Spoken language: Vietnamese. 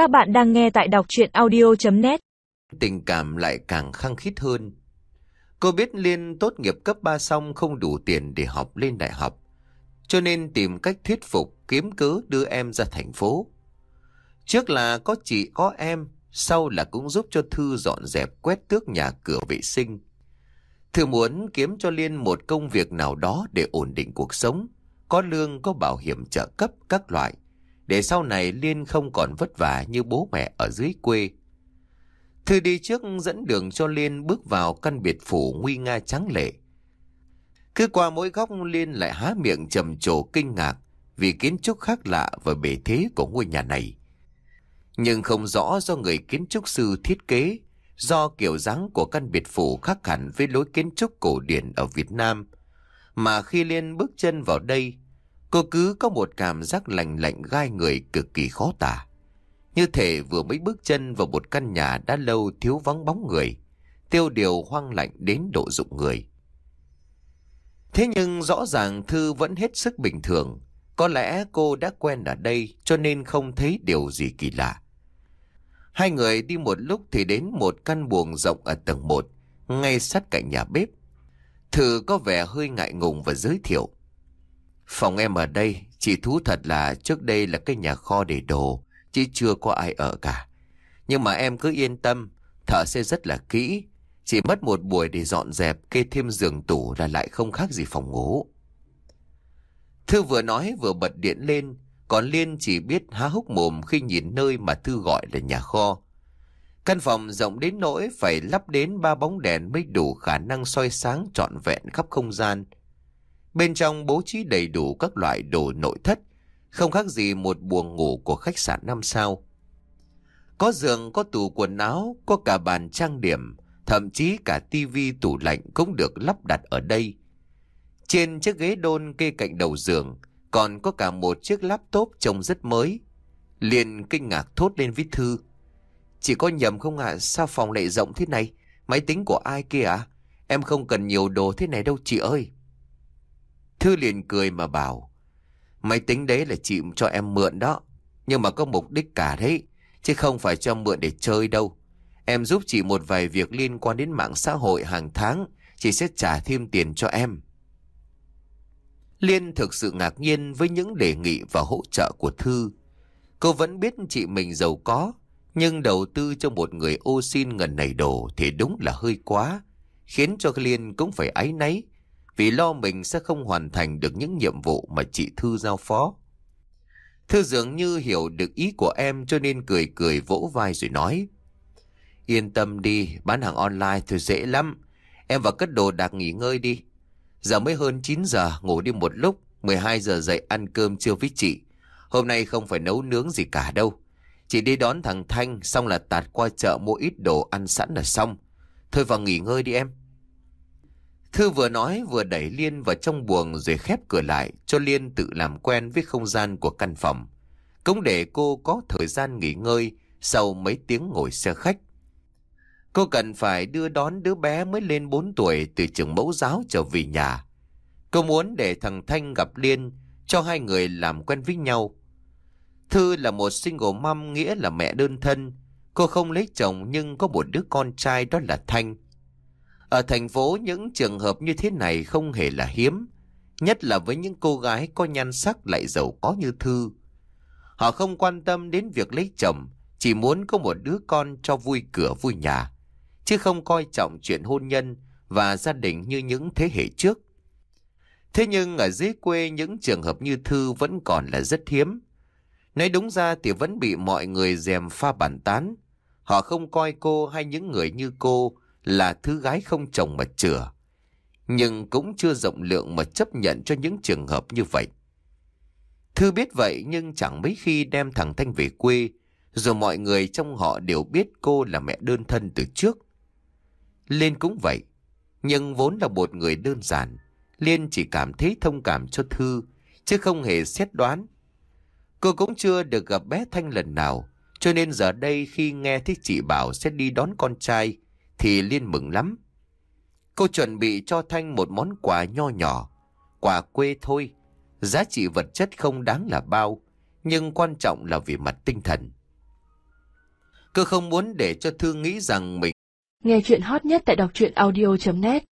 Các bạn đang nghe tại đọc chuyện audio.net Tình cảm lại càng khăng khít hơn. Cô biết Liên tốt nghiệp cấp 3 xong không đủ tiền để học lên đại học. Cho nên tìm cách thuyết phục kiếm cớ đưa em ra thành phố. Trước là có chị có em, sau là cũng giúp cho Thư dọn dẹp quét tước nhà cửa vệ sinh. Thư muốn kiếm cho Liên một công việc nào đó để ổn định cuộc sống, có lương, có bảo hiểm trợ cấp các loại, để sau này Liên không còn vất vả như bố mẹ ở dưới quê. Thư đi trước dẫn đường cho Liên bước vào căn biệt phủ nguy nga trắng lệ. Cứ qua mỗi góc Liên lại há miệng trầm trồ kinh ngạc vì kiến trúc khác lạ và bề thế của ngôi nhà này. Nhưng không rõ do người kiến trúc sư thiết kế, do kiểu dáng của căn biệt phủ khác hẳn với lối kiến trúc cổ điển ở Việt Nam. Mà khi Liên bước chân vào đây, cô cứ có một cảm giác lạnh lạnh gai người cực kỳ khó tả. Như thể vừa mới bước chân vào một căn nhà đã lâu thiếu vắng bóng người, tiêu điều hoang lạnh đến độ dụng người. Thế nhưng rõ ràng Thư vẫn hết sức bình thường. Có lẽ cô đã quen ở đây cho nên không thấy điều gì kỳ lạ. Hai người đi một lúc thì đến một căn buồng rộng ở tầng 1, ngay sát cạnh nhà bếp. Thư có vẻ hơi ngại ngùng và giới thiệu. Phòng em ở đây, chị thú thật là trước đây là cái nhà kho để đồ, chứ chưa có ai ở cả. Nhưng mà em cứ yên tâm, thợ sẽ rất là kỹ. Chỉ mất một buổi để dọn dẹp, kê thêm giường tủ là lại không khác gì phòng ngủ. Thư vừa nói vừa bật điện lên, còn Liên chỉ biết há hốc mồm khi nhìn nơi mà Thư gọi là nhà kho. Căn phòng rộng đến nỗi phải lắp đến ba bóng đèn mới đủ khả năng soi sáng trọn vẹn khắp không gian. Bên trong bố trí đầy đủ các loại đồ nội thất, không khác gì một buồng ngủ của khách sạn năm sao. Có giường, có tủ quần áo, có cả bàn trang điểm, thậm chí cả tivi tủ lạnh cũng được lắp đặt ở đây. Trên chiếc ghế đôn kê cạnh đầu giường, còn có cả một chiếc laptop trông rất mới. Liền kinh ngạc thốt lên với Thư. Chỉ có nhầm không ạ, sao phòng lại rộng thế này? Máy tính của ai kia à? Em không cần nhiều đồ thế này đâu chị ơi. Thư liền cười mà bảo. Máy tính đấy là chị cho em mượn đó. Nhưng mà có mục đích cả đấy. Chứ không phải cho mượn để chơi đâu. Em giúp chị một vài việc liên quan đến mạng xã hội hàng tháng. Chị sẽ trả thêm tiền cho em. Liên thực sự ngạc nhiên với những đề nghị và hỗ trợ của Thư. Cô vẫn biết chị mình giàu có, nhưng đầu tư cho một người ô xin ngần này đồ thì đúng là hơi quá, khiến cho Liên cũng phải áy náy, vì lo mình sẽ không hoàn thành được những nhiệm vụ mà chị Thư giao phó. Thư dường như hiểu được ý của em cho nên cười cười vỗ vai rồi nói. Yên tâm đi, bán hàng online thì dễ lắm. Em vào cất đồ đạc nghỉ ngơi đi. Giờ mới hơn 9 giờ, ngủ đi một lúc, 12 giờ dậy ăn cơm trưa với chị. Hôm nay không phải nấu nướng gì cả đâu. Chị đi đón thằng Thanh, xong là tạt qua chợ mua ít đồ ăn sẵn là xong. Thôi vào nghỉ ngơi đi em. Thư vừa nói, vừa đẩy Liên vào trong buồng rồi khép cửa lại, cho Liên tự làm quen với không gian của căn phòng. Cũng để cô có thời gian nghỉ ngơi, sau mấy tiếng ngồi xe khách. Cô cần phải đưa đón đứa bé mới lên 4 tuổi từ trường mẫu giáo trở về nhà. Cô muốn để thằng Thanh gặp Liên, cho hai người làm quen với nhau. Thư là một single mom, nghĩa là mẹ đơn thân. Cô không lấy chồng nhưng có một đứa con trai đó là Thanh. Ở thành phố những trường hợp như thế này không hề là hiếm. Nhất là với những cô gái có nhan sắc lại giàu có như Thư. Họ không quan tâm đến việc lấy chồng, chỉ muốn có một đứa con cho vui cửa vui nhà chứ không coi trọng chuyện hôn nhân và gia đình như những thế hệ trước. Thế nhưng ở dưới quê những trường hợp như Thư vẫn còn là rất hiếm. Nói đúng ra thì vẫn bị mọi người dèm pha bản tán. Họ không coi cô hay những người như cô là thứ gái không chồng mà chừa, Nhưng cũng chưa rộng lượng mà chấp nhận cho những trường hợp như vậy. Thư biết vậy nhưng chẳng mấy khi đem thằng Thanh về quê, rồi mọi người trong họ đều biết cô là mẹ đơn thân từ trước. Liên cũng vậy. Nhưng vốn là một người đơn giản. Liên chỉ cảm thấy thông cảm cho Thư, chứ không hề xét đoán. Cô cũng chưa được gặp bé Thanh lần nào, cho nên giờ đây khi nghe thấy chị bảo sẽ đi đón con trai, thì Liên mừng lắm. Cô chuẩn bị cho Thanh một món quà nho nhỏ, quà quê thôi. Giá trị vật chất không đáng là bao, nhưng quan trọng là về mặt tinh thần. Cô không muốn để cho Thư nghĩ rằng mình Nghe chuyện hot nhất tại đọc truyện audio.net